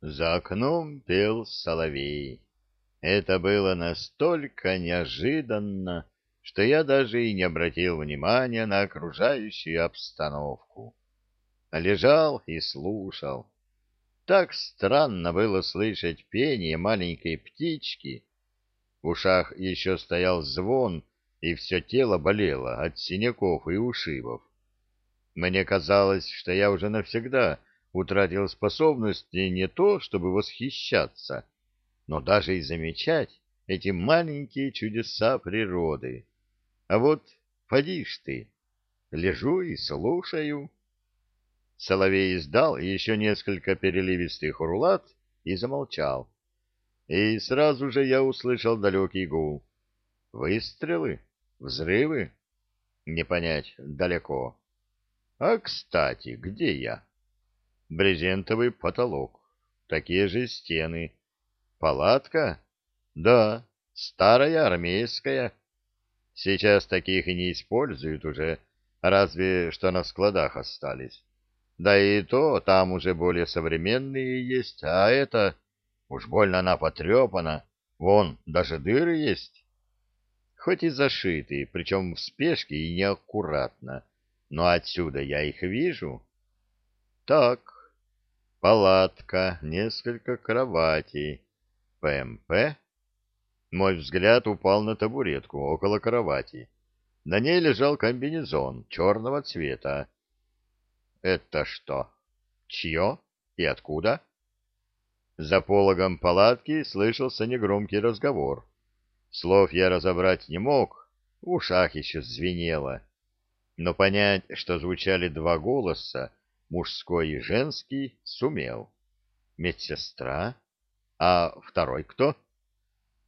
За окном пел соловей. Это было настолько неожиданно, что я даже и не обратил внимания на окружающую обстановку. Лежал и слушал. Так странно было слышать пение маленькой птички. В ушах еще стоял звон, и все тело болело от синяков и ушибов. Мне казалось, что я уже навсегда утратил способности не то, чтобы восхищаться, но даже и замечать эти маленькие чудеса природы. А вот поди ж ты, лежу и слушаю. Соловей издал еще несколько переливистых урлат и замолчал. И сразу же я услышал далекий гул. Выстрелы? Взрывы? Не понять, далеко. А, кстати, где я? Брезентовый потолок, такие же стены. Палатка? Да, старая армейская. Сейчас таких и не используют уже, разве что на складах остались. Да и то там уже более современные есть, а это уж больно она потрепана. Вон, даже дыры есть. Хоть и зашитые, причем в спешке и неаккуратно, но отсюда я их вижу. Так, палатка, несколько кроватей, ПМП. Мой взгляд упал на табуретку около кровати. На ней лежал комбинезон черного цвета это что? Чье? И откуда? За пологом палатки слышался негромкий разговор. Слов я разобрать не мог, в ушах еще звенело. Но понять, что звучали два голоса, мужской и женский, сумел. Медсестра? А второй кто?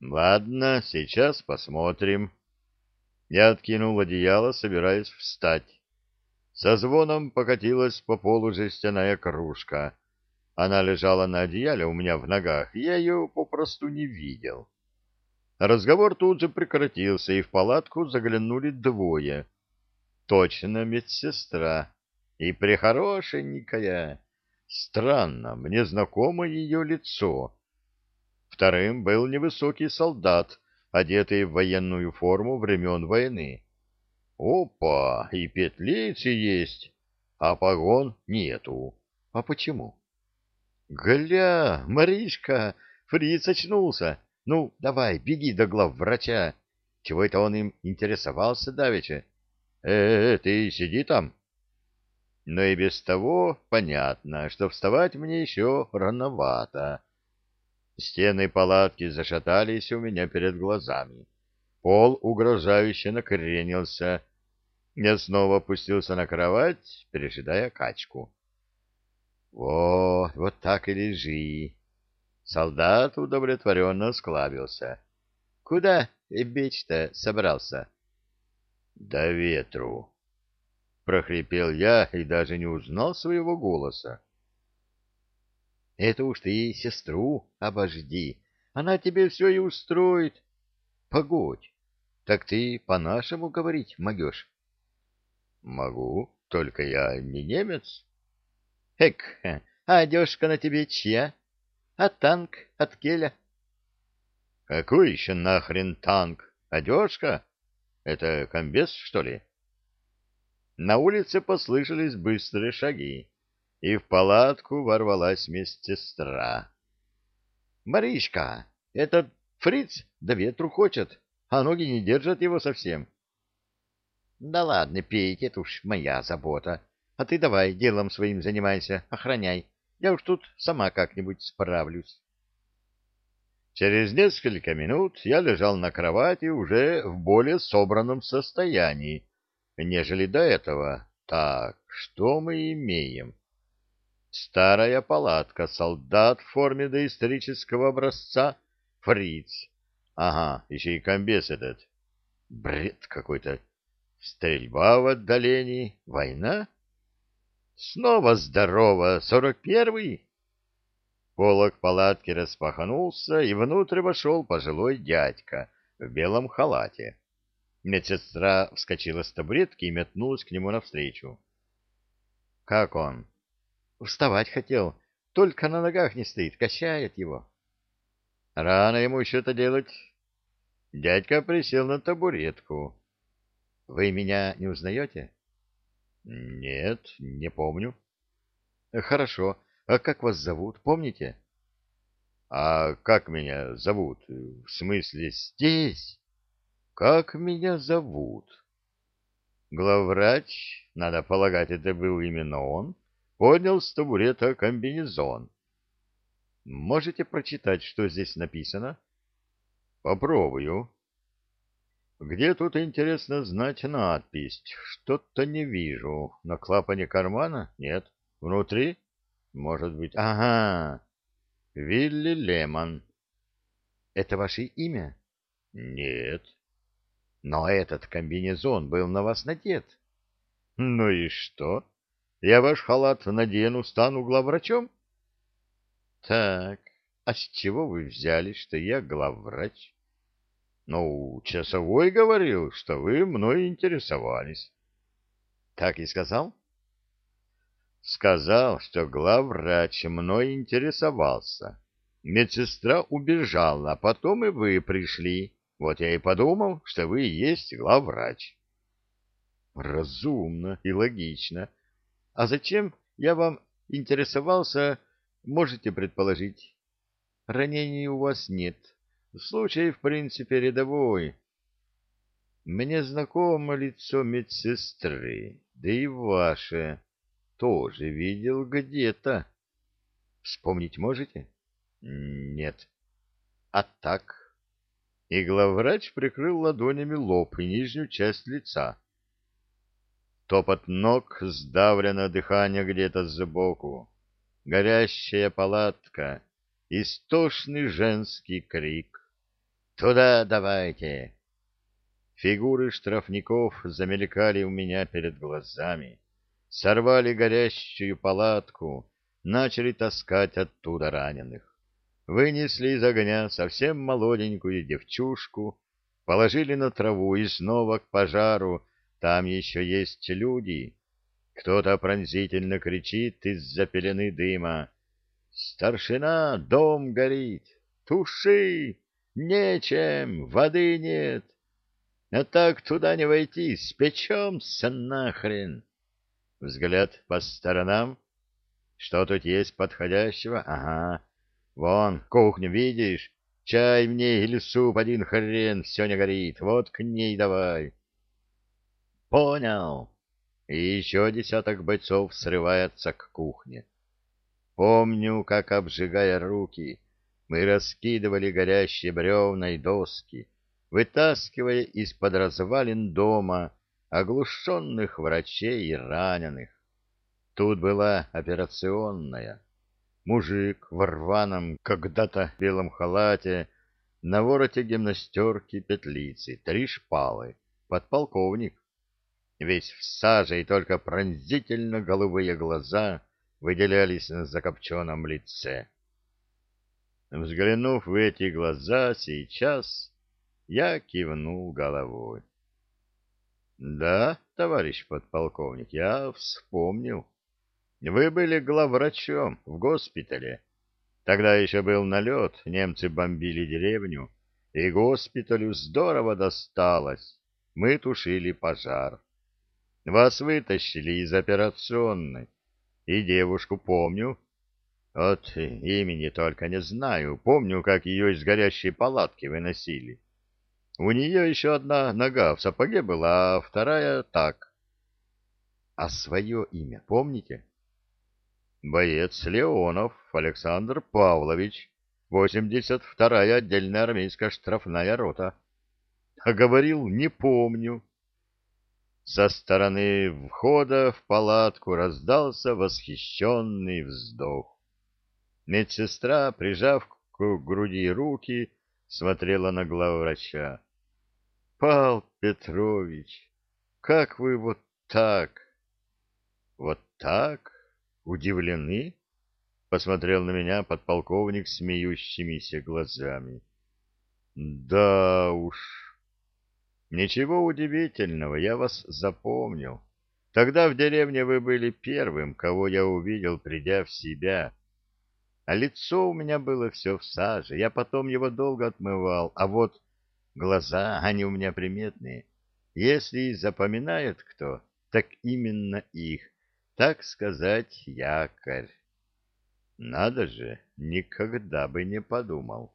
Ладно, сейчас посмотрим. Я откинул одеяло, собираясь встать. Со звоном покатилась по полу жестяная кружка. Она лежала на одеяле у меня в ногах, я ее попросту не видел. Разговор тут же прекратился, и в палатку заглянули двое. Точно медсестра. И прихорошенькая. Странно, мне знакомо ее лицо. Вторым был невысокий солдат, одетый в военную форму времен войны. Опа, и петлицы есть, а погон нету. А почему? Гля, Маришка, фриц очнулся. Ну, давай, беги до глав врача. Чего это он им интересовался давеча? Э, -э ты сиди там. Но и без того понятно, что вставать мне еще рановато. Стены палатки зашатались у меня перед глазами. Пол угрожающе накренился. Я снова опустился на кровать, пережидая качку. Во, вот так и лежи. Солдат удовлетворенно склабился. Куда бечь-то собрался? Да ветру. Прохрипел я и даже не узнал своего голоса. Это уж ты сестру обожди. Она тебе все и устроит. Погодь, так ты по-нашему говорить могешь? Могу, только я не немец. Эк, а одежка на тебе чья? А танк от Келя? Какой еще нахрен танк? Одежка? Это комбез, что ли? На улице послышались быстрые шаги, и в палатку ворвалась медсестра. — Маришка, этот Фриц до ветру хочет, а ноги не держат его совсем. — Да ладно, пейте, это уж моя забота. А ты давай делом своим занимайся, охраняй. Я уж тут сама как-нибудь справлюсь. Через несколько минут я лежал на кровати уже в более собранном состоянии, нежели до этого. Так, что мы имеем? Старая палатка, солдат в форме доисторического образца — Фриц. Ага, еще и комбез этот. Бред какой-то. Стрельба в отдалении. Война? Снова здорово. Сорок первый? Полок палатки распахнулся, и внутрь вошел пожилой дядька в белом халате. Медсестра вскочила с табуретки и метнулась к нему навстречу. — Как он? — Вставать хотел. только на ногах не стоит, качает его. Рано ему еще это делать. Дядька присел на табуретку. — Вы меня не узнаете? — Нет, не помню. — Хорошо. А как вас зовут, помните? — А как меня зовут? В смысле, здесь? Как меня зовут? Главврач, надо полагать, это был именно он, поднял с табурета комбинезон. Можете прочитать, что здесь написано? Попробую. Где тут, интересно знать, надпись? Что-то не вижу. На клапане кармана? Нет. Внутри? Может быть. Ага. Вилли Лемон. Это ваше имя? Нет. Но этот комбинезон был на вас надет. Ну и что? Я ваш халат надену, стану главврачом? Так, а с чего вы взяли, что я главврач? Ну, часовой говорил, что вы мной интересовались. Так и сказал? Сказал, что главврач мной интересовался. Медсестра убежала, а потом и вы пришли. Вот я и подумал, что вы и есть главврач. Разумно и логично. А зачем я вам интересовался, можете предположить? Ранений у вас нет. Случай, в принципе, рядовой. Мне знакомо лицо медсестры, да и ваше. Тоже видел где-то. Вспомнить можете? Нет. А так? И главврач прикрыл ладонями лоб и нижнюю часть лица. Топот ног, сдавлено дыхание где-то сбоку, горящая палатка, истошный женский крик. «Туда давайте!» Фигуры штрафников замелькали у меня перед глазами, сорвали горящую палатку, начали таскать оттуда раненых вынесли из огня совсем молоденькую девчушку, положили на траву и снова к пожару, там еще есть люди. Кто-то пронзительно кричит из-за пелены дыма. «Старшина, дом горит! Туши! Нечем, воды нет! А так туда не войти, спечемся нахрен!» Взгляд по сторонам. Что тут есть подходящего? Ага, Вон, кухню видишь? Чай в ней или суп один хрен, все не горит. Вот к ней давай. Понял. И еще десяток бойцов срывается к кухне. Помню, как, обжигая руки, мы раскидывали горящие бревна и доски, вытаскивая из-под развалин дома оглушенных врачей и раненых. Тут была операционная мужик в рваном когда-то белом халате, на вороте гимнастерки петлицы, три шпалы, подполковник. Весь в саже и только пронзительно голубые глаза выделялись на закопченном лице. Взглянув в эти глаза сейчас, я кивнул головой. — Да, товарищ подполковник, я вспомнил. Вы были главврачом в госпитале. Тогда еще был налет, немцы бомбили деревню, и госпиталю здорово досталось. Мы тушили пожар. Вас вытащили из операционной, и девушку помню. Вот имени только не знаю, помню, как ее из горящей палатки выносили. У нее еще одна нога в сапоге была, а вторая так. А свое имя помните? — боец Леонов Александр Павлович, 82-я отдельная армейская штрафная рота. А говорил, не помню. Со стороны входа в палатку раздался восхищенный вздох. Медсестра, прижав к груди руки, смотрела на главврача. — Пал Петрович, как вы вот так? — Вот так? Удивлены? Посмотрел на меня подполковник смеющимися глазами. Да уж. Ничего удивительного, я вас запомнил. Тогда в деревне вы были первым, кого я увидел, придя в себя. а лицо у меня было все в саже. Я потом его долго отмывал, а вот глаза, они у меня приметные. Если и запоминает кто, так именно их, так сказать, якорь. Надо же, никогда бы не подумал.